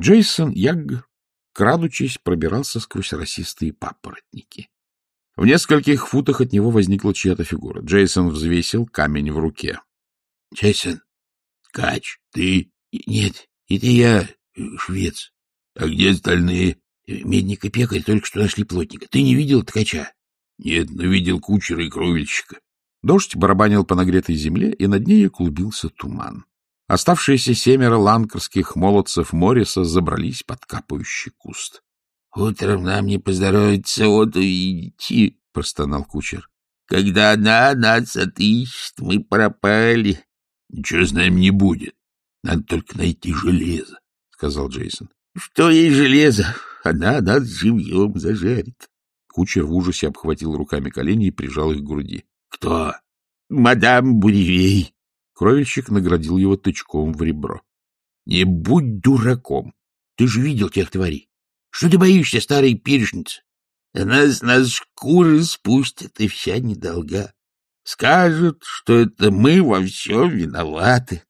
Джейсон Ягг, крадучись, пробирался сквозь росистые папоротники. В нескольких футах от него возникла чья-то фигура. Джейсон взвесил камень в руке. — Джейсон, Кач, ты? — Нет, это я, швец. — А где остальные? — Медник и пекарь только что нашли плотника. Ты не видел ткача? — Нет, но видел кучера и кровельщика. Дождь барабанил по нагретой земле, и над ней клубился туман. Оставшиеся семеро ланкерских молодцев Морриса забрались под капающий куст. — Утром нам не поздоровится вот идти, — простонал кучер. — Когда она нас отыщет, мы пропали. — Ничего с нами не будет. Надо только найти железо, — сказал Джейсон. — Что ей железо? Она нас живьем зажарит. Кучер в ужасе обхватил руками колени и прижал их к груди. — Кто? — Мадам Буревей. Кровельщик наградил его тычком в ребро. — Не будь дураком. Ты же видел тех тварей. Что ты боишься, старая перешница? Она с нас шкуры спустит, и вся недолга. Скажут, что это мы во всем виноваты.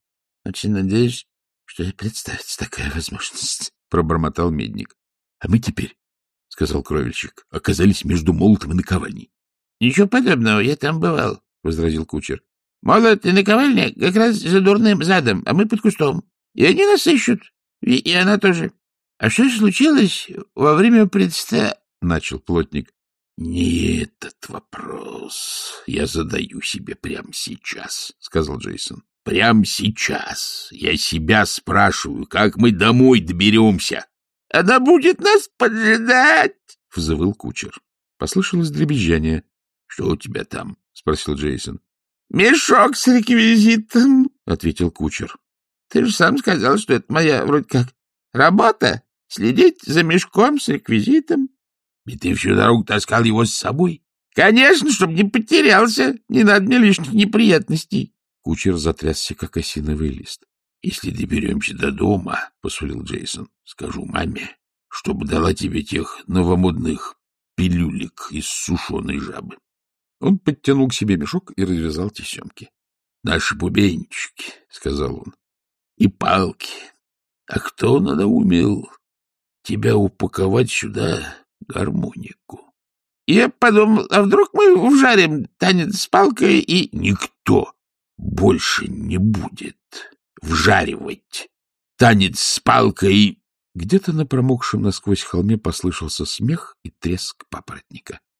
Очень надеюсь, что и представится такая возможность, — пробормотал медник. — А мы теперь, — сказал кровельщик, — оказались между молотом и наковальней. — Ничего подобного, я там бывал, — возразил кучер. — Молот и наковальня как раз за дурным задом, а мы под кустом. И они нас ищут, и, и она тоже. А что случилось во время предста... — начал плотник. — Не этот вопрос я задаю себе прямо сейчас, — сказал Джейсон. — Прямо сейчас я себя спрашиваю, как мы домой доберемся. — Она будет нас поджидать! — взвыл кучер. Послышалось дребезжание. — Что у тебя там? — спросил Джейсон. — Мешок с реквизитом, — ответил кучер. — Ты же сам сказал, что это моя вроде как работа — следить за мешком с реквизитом. — И ты всю дорогу таскал его с собой? — Конечно, чтобы не потерялся. Не надо мне лишних неприятностей. Кучер затрясся, как осиновый лист. — Если доберемся до дома, — посулил Джейсон, — скажу маме, чтобы дала тебе тех новомодных пилюлек из сушеной жабы. Он подтянул к себе мешок и развязал тесемки. — Наши бубенчики, — сказал он, — и палки. А кто надоумел тебя упаковать сюда гармонику? Я подумал, а вдруг мы вжарим танец с палкой и... Никто больше не будет вжаривать танец с палкой. Где-то на промокшем насквозь холме послышался смех и треск папоротника. —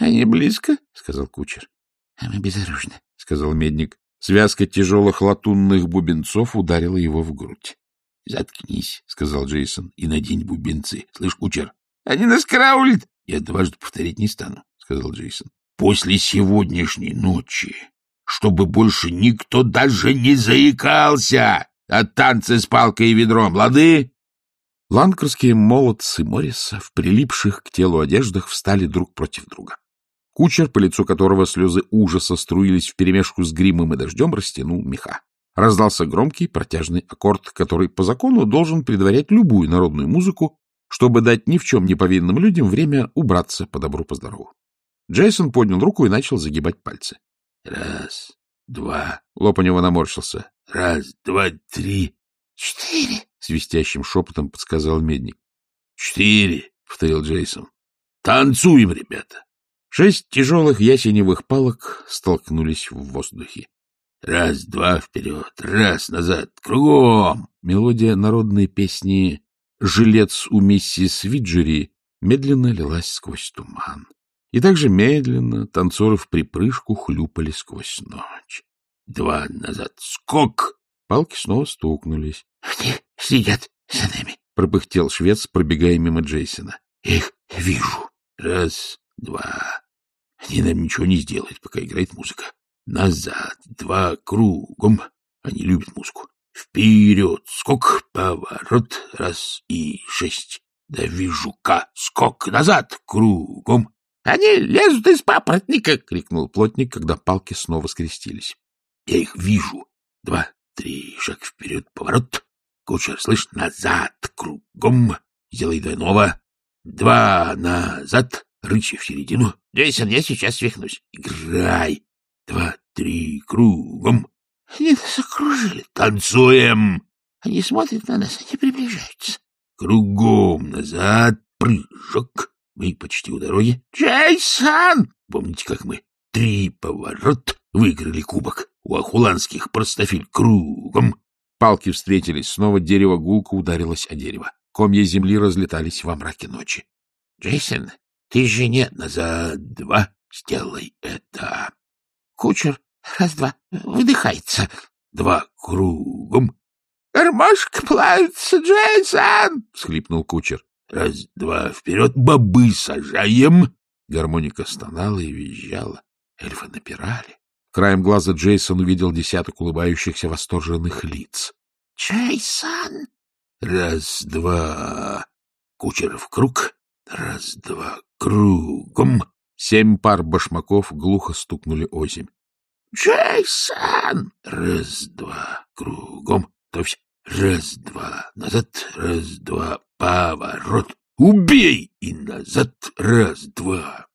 Они близко? — сказал кучер. — А мы безоружны, — сказал медник. Связка тяжелых латунных бубенцов ударила его в грудь. — Заткнись, — сказал Джейсон, — и надень бубенцы. Слышь, кучер? — Они нас караулят. — Я дважды повторить не стану, — сказал Джейсон. — После сегодняшней ночи, чтобы больше никто даже не заикался от танца с палкой и ведром, лады? Ланкерские молодцы Морриса в прилипших к телу одеждах встали друг против друга. Кучер, по лицу которого слезы ужаса струились вперемешку с гримом и дождем, растянул меха. Раздался громкий протяжный аккорд, который по закону должен предварять любую народную музыку, чтобы дать ни в чем не повинным людям время убраться по добру по здорову. Джейсон поднял руку и начал загибать пальцы. — Раз, два. Лоб наморщился. — Раз, два, три. — Четыре. — свистящим шепотом подсказал Медник. — Четыре, — повторил Джейсон. — Танцуем, ребята. Шесть тяжелых ясеневых палок столкнулись в воздухе. Раз, два, вперед, раз, назад, кругом. Мелодия народной песни «Жилец у миссис Виджери» медленно лилась сквозь туман. И также медленно танцоры в припрыжку хлюпали сквозь ночь. Два назад, скок! Палки снова стукнулись. — Они следят за нами, — пропыхтел швец, пробегая мимо Джейсона. — Их вижу. Раз, два. Они нам ничего не сделают, пока играет музыка. Назад, два кругом. Они любят музыку. Вперед, скок, поворот, раз и шесть. Да вижу ка, скок, назад, кругом. — Они лезут из папоротника! — крикнул плотник, когда палки снова скрестились. — Я их вижу. Два, три, шаг вперед, поворот. Кучер, слышь, назад, кругом. Сделай двойного. Два назад, рычи в середину. Джейсон, я сейчас свихнусь. Играй. Два, три, кругом. Они нас окружили. Танцуем. Они смотрят на нас, они приближаются. кругом, назад, прыжок. Мы почти у дороги. Джейсон! Помните, как мы три поворот выиграли кубок у ахуланских простофиль кругом? Палки встретились, снова дерево гулко ударилось о дерево. Комья земли разлетались во мраке ночи. — Джейсон, ты же не назад, два, сделай это. Кучер, раз-два, выдыхается. Два кругом. — Гармошка плавится, Джейсон! — всхлипнул кучер. — Раз-два вперед, бобы сажаем. Гармоника стонала и визжала. Эльфы напирали. Краем глаза Джейсон увидел десяток улыбающихся восторженных лиц. — Джейсон! Раз-два. Кучер в круг. Раз-два. Кругом. Семь пар башмаков глухо стукнули озимь. — Джейсон! Раз-два. Кругом. То есть раз-два. Назад. Раз-два. Поворот. Убей! И назад. Раз-два.